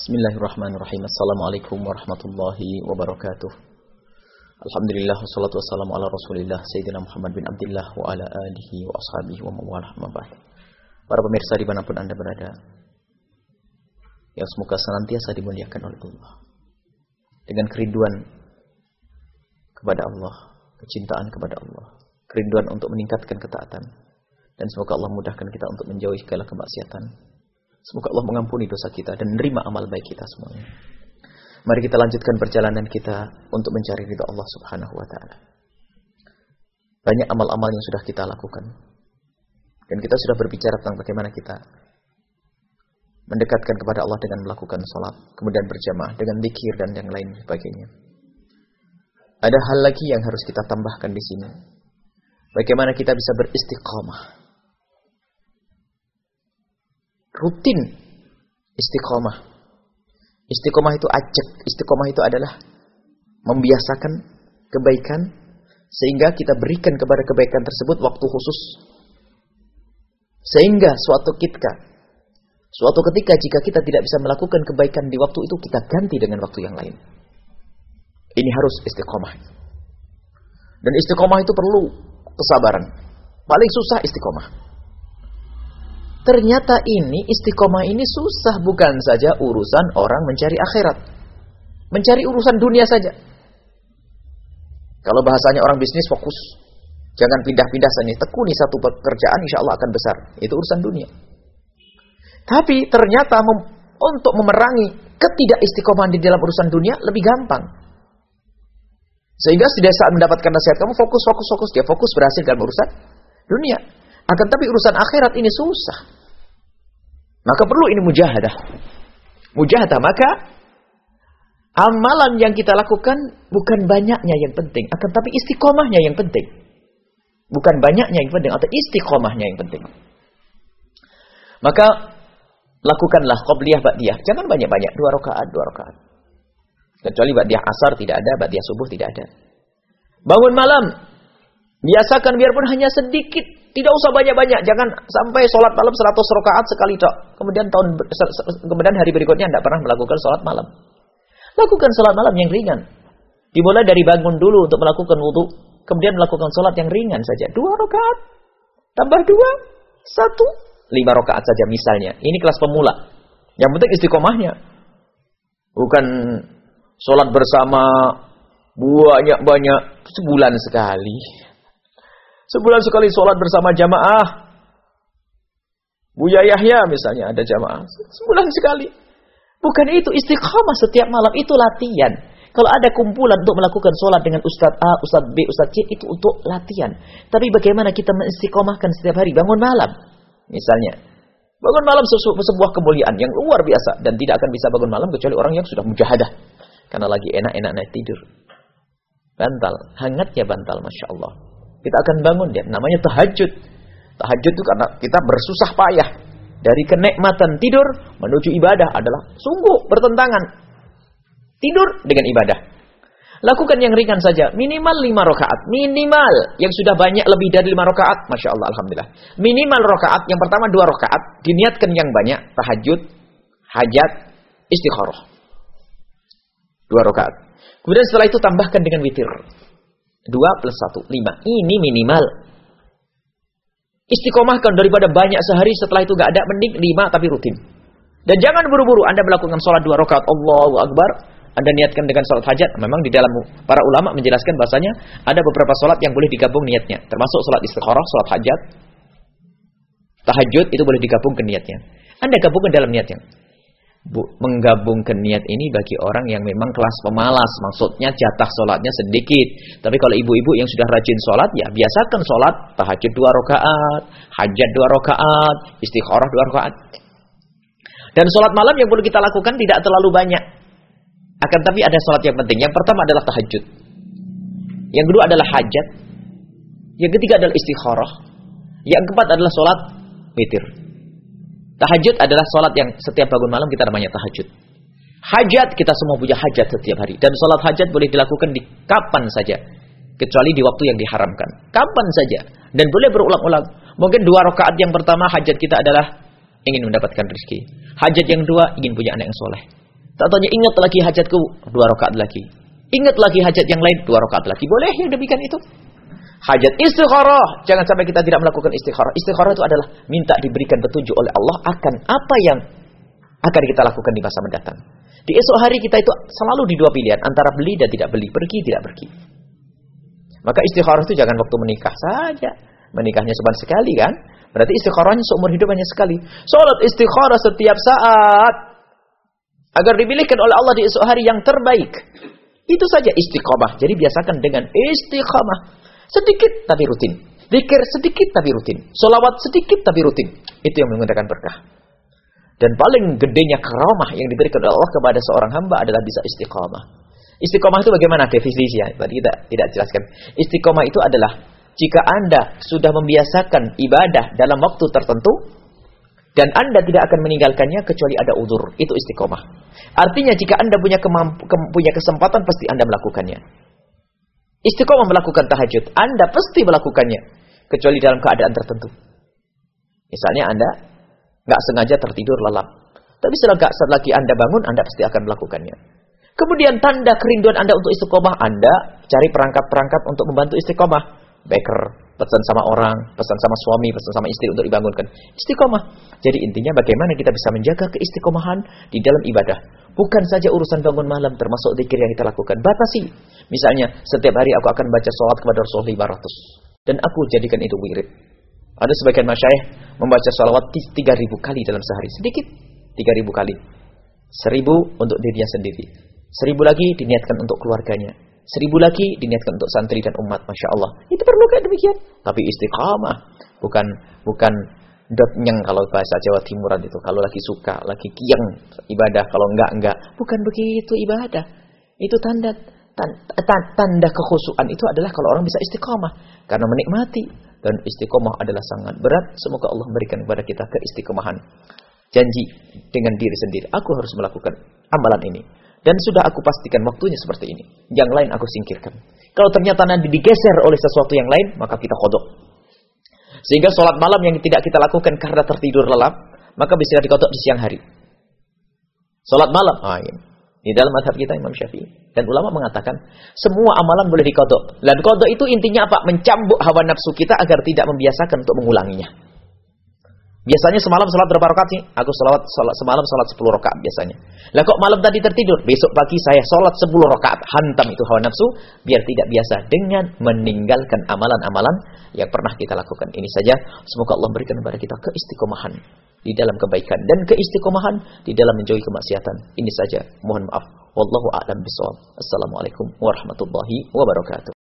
Bismillahirrahmanirrahim. Assalamualaikum warahmatullahi wabarakatuh. Alhamdulillah wassalatu wassalamu ala Rasulillah Sayyidina Muhammad bin Abdullah wa ala alihi wa ashabihi wa mawalah mabah. Para pemirsa di mana pun Anda berada, yang semoga senantiasa dimuliakan oleh Allah. Dengan kerinduan kepada Allah, kecintaan kepada Allah, kerinduan untuk meningkatkan ketaatan, dan semoga Allah mudahkan kita untuk menjauhi segala kemaksiatan, Semoga Allah mengampuni dosa kita dan menerima amal baik kita semuanya. Mari kita lanjutkan perjalanan kita untuk mencari ridha Allah Subhanahu wa taala. Banyak amal-amal yang sudah kita lakukan. Dan kita sudah berbicara tentang bagaimana kita mendekatkan kepada Allah dengan melakukan salat, kemudian berjamaah dengan zikir dan yang lain sebagainya. Ada hal lagi yang harus kita tambahkan di sini. Bagaimana kita bisa beristiqamah rutin istiqomah. Istiqomah itu ajak, istiqomah itu adalah membiasakan kebaikan sehingga kita berikan kepada kebaikan tersebut waktu khusus. Sehingga suatu ketika suatu ketika jika kita tidak bisa melakukan kebaikan di waktu itu kita ganti dengan waktu yang lain. Ini harus istiqomah. Dan istiqomah itu perlu kesabaran. Paling susah istiqomah. Ternyata ini istiqomah ini susah bukan saja urusan orang mencari akhirat. Mencari urusan dunia saja. Kalau bahasanya orang bisnis fokus. Jangan pindah-pindah saja. Tekuni satu pekerjaan insya Allah akan besar. Itu urusan dunia. Tapi ternyata mem untuk memerangi ketidakistiqomahan di dalam urusan dunia lebih gampang. Sehingga setiap saat mendapatkan nasihat kamu fokus, fokus, fokus. Dia fokus berhasil dalam urusan dunia. Akan tapi urusan akhirat ini susah. Maka perlu ini mujahadah. Mujahadah maka amalan yang kita lakukan bukan banyaknya yang penting, akan tapi istiqomahnya yang penting. Bukan banyaknya yang penting atau istiqomahnya yang penting. Maka lakukanlah qobliyah ba'diyah. Jangan banyak-banyak, dua rakaat, dua rakaat. Kecuali ba'diyah asar tidak ada, ba'diyah subuh tidak ada. Bangun malam, biasakan biarpun hanya sedikit tidak usah banyak-banyak, jangan sampai sholat malam 100 rakaat sekali tok. Kemudian tahun kemudian hari berikutnya tidak pernah melakukan sholat malam. Lakukan sholat malam yang ringan. Dimulai dari bangun dulu untuk melakukan wudhu, kemudian melakukan sholat yang ringan saja. Dua rakaat, tambah dua, satu, lima rakaat saja misalnya. Ini kelas pemula. Yang penting istiqomahnya. Bukan sholat bersama banyak-banyak sebulan sekali. Sebulan sekali sholat bersama jamaah. Buya Yahya misalnya ada jamaah. Sebulan sekali. Bukan itu istiqamah setiap malam. Itu latihan. Kalau ada kumpulan untuk melakukan sholat dengan Ustadz A, Ustadz B, Ustadz C, itu untuk latihan. Tapi bagaimana kita mengistiqomahkan setiap hari? Bangun malam. Misalnya. Bangun malam sesu sebuah kemuliaan yang luar biasa. Dan tidak akan bisa bangun malam kecuali orang yang sudah mujahadah. Karena lagi enak-enak naik tidur. Bantal. Hangatnya bantal. Masya Allah. Kita akan bangun dia. Namanya tahajud. Tahajud itu karena kita bersusah payah. Dari kenikmatan tidur menuju ibadah adalah sungguh bertentangan. Tidur dengan ibadah. Lakukan yang ringan saja. Minimal lima rakaat. Minimal. Yang sudah banyak lebih dari lima rakaat. Masya Allah. Alhamdulillah. Minimal rakaat. Yang pertama dua rakaat. Diniatkan yang banyak. Tahajud. Hajat. Istikharah. Dua rakaat. Kemudian setelah itu tambahkan dengan witir. 2 plus 1, 5. Ini minimal. Istiqomahkan daripada banyak sehari setelah itu gak ada. Mending 5 tapi rutin. Dan jangan buru-buru Anda melakukan sholat dua rakaat Allahu Akbar. Anda niatkan dengan sholat hajat. Memang di dalam para ulama menjelaskan bahasanya ada beberapa sholat yang boleh digabung niatnya. Termasuk sholat istikharah, sholat hajat. Tahajud itu boleh digabung ke niatnya. Anda gabungkan dalam niatnya. Bu, menggabungkan niat ini bagi orang yang memang kelas pemalas. Maksudnya jatah sholatnya sedikit. Tapi kalau ibu-ibu yang sudah rajin sholat, ya biasakan sholat tahajud dua rakaat, hajat dua rakaat, istikharah dua rakaat. Dan sholat malam yang perlu kita lakukan tidak terlalu banyak. Akan tapi ada sholat yang penting. Yang pertama adalah tahajud. Yang kedua adalah hajat. Yang ketiga adalah istikharah. Yang keempat adalah sholat witir. Tahajud adalah sholat yang setiap bangun malam kita namanya tahajud. Hajat kita semua punya hajat setiap hari. Dan sholat hajat boleh dilakukan di kapan saja. Kecuali di waktu yang diharamkan. Kapan saja. Dan boleh berulang-ulang. Mungkin dua rakaat yang pertama hajat kita adalah ingin mendapatkan rezeki. Hajat yang kedua ingin punya anak yang soleh. Tak tanya ingat lagi hajatku, dua rakaat lagi. Ingat lagi hajat yang lain, dua rakaat lagi. Boleh yang demikian itu. Hajat istikharah. Jangan sampai kita tidak melakukan istikharah. Istikharah itu adalah minta diberikan petunjuk oleh Allah akan apa yang akan kita lakukan di masa mendatang. Di esok hari kita itu selalu di dua pilihan. Antara beli dan tidak beli. Pergi, tidak pergi. Maka istikharah itu jangan waktu menikah saja. Menikahnya seban sekali kan. Berarti istikharahnya seumur hidup hanya sekali. Sholat istikharah setiap saat. Agar dipilihkan oleh Allah di esok hari yang terbaik. Itu saja istiqomah. Jadi biasakan dengan istiqomah. Sedikit tapi rutin. Dikir sedikit tapi rutin. Solawat sedikit tapi rutin. Itu yang menggunakan berkah. Dan paling gedenya keramah yang diberikan oleh Allah kepada seorang hamba adalah bisa istiqomah. Istiqomah itu bagaimana definisinya? Tadi kita tidak jelaskan. Istiqomah itu adalah jika Anda sudah membiasakan ibadah dalam waktu tertentu dan Anda tidak akan meninggalkannya kecuali ada udur. Itu istiqomah. Artinya jika Anda punya kemampu, ke, punya kesempatan pasti Anda melakukannya. Istiqomah melakukan tahajud, Anda pasti melakukannya kecuali dalam keadaan tertentu. Misalnya Anda nggak sengaja tertidur lelap. Tapi setelah lagi Anda bangun, Anda pasti akan melakukannya. Kemudian tanda kerinduan Anda untuk istiqomah, Anda cari perangkat-perangkat untuk membantu istiqomah. Baker, pesan sama orang, pesan sama suami, pesan sama istri untuk dibangunkan. Istiqomah. Jadi intinya bagaimana kita bisa menjaga keistiqomahan di dalam ibadah. Bukan saja urusan bangun malam termasuk zikir yang kita lakukan. Batasi. Misalnya, setiap hari aku akan baca sholat kepada Rasulullah 500. Dan aku jadikan itu wirid. Ada sebagian masyayikh membaca salawat 3000 kali dalam sehari. Sedikit 3000 kali. 1000 untuk dirinya sendiri. 1000 lagi diniatkan untuk keluarganya. 1000 lagi diniatkan untuk santri dan umat. Masya Allah. Itu perlu kayak demikian. Tapi istiqamah. Bukan bukan dot nyeng kalau bahasa Jawa Timuran itu. Kalau lagi suka, lagi kieng ibadah. Kalau enggak, enggak. Bukan begitu ibadah. Itu tanda tanda, tanda kekhusuan itu adalah kalau orang bisa istiqamah. Karena menikmati dan istiqomah adalah sangat berat. Semoga Allah memberikan kepada kita keistiqomahan. Janji dengan diri sendiri. Aku harus melakukan amalan ini. Dan sudah aku pastikan waktunya seperti ini. Yang lain aku singkirkan. Kalau ternyata nanti digeser oleh sesuatu yang lain, maka kita kodok. Sehingga sholat malam yang tidak kita lakukan karena tertidur lelap, maka bisa dikodok di siang hari. Sholat malam, ah, ini. Di dalam mazhab kita Imam Syafi'i. Dan ulama mengatakan, semua amalan boleh dikodok. Dan kodok itu intinya apa? Mencambuk hawa nafsu kita agar tidak membiasakan untuk mengulanginya. Biasanya semalam sholat berapa rakaat sih? Aku sholat, semalam sholat 10 rakaat biasanya. Lah kok malam tadi tertidur? Besok pagi saya sholat 10 rakaat. Hantam itu hawa nafsu. Biar tidak biasa dengan meninggalkan amalan-amalan yang pernah kita lakukan. Ini saja. Semoga Allah berikan kepada kita keistiqomahan di dalam kebaikan dan keistiqomahan di dalam menjauhi kemaksiatan. Ini saja. Mohon maaf. Wallahu a'lam bishawab. Assalamualaikum warahmatullahi wabarakatuh.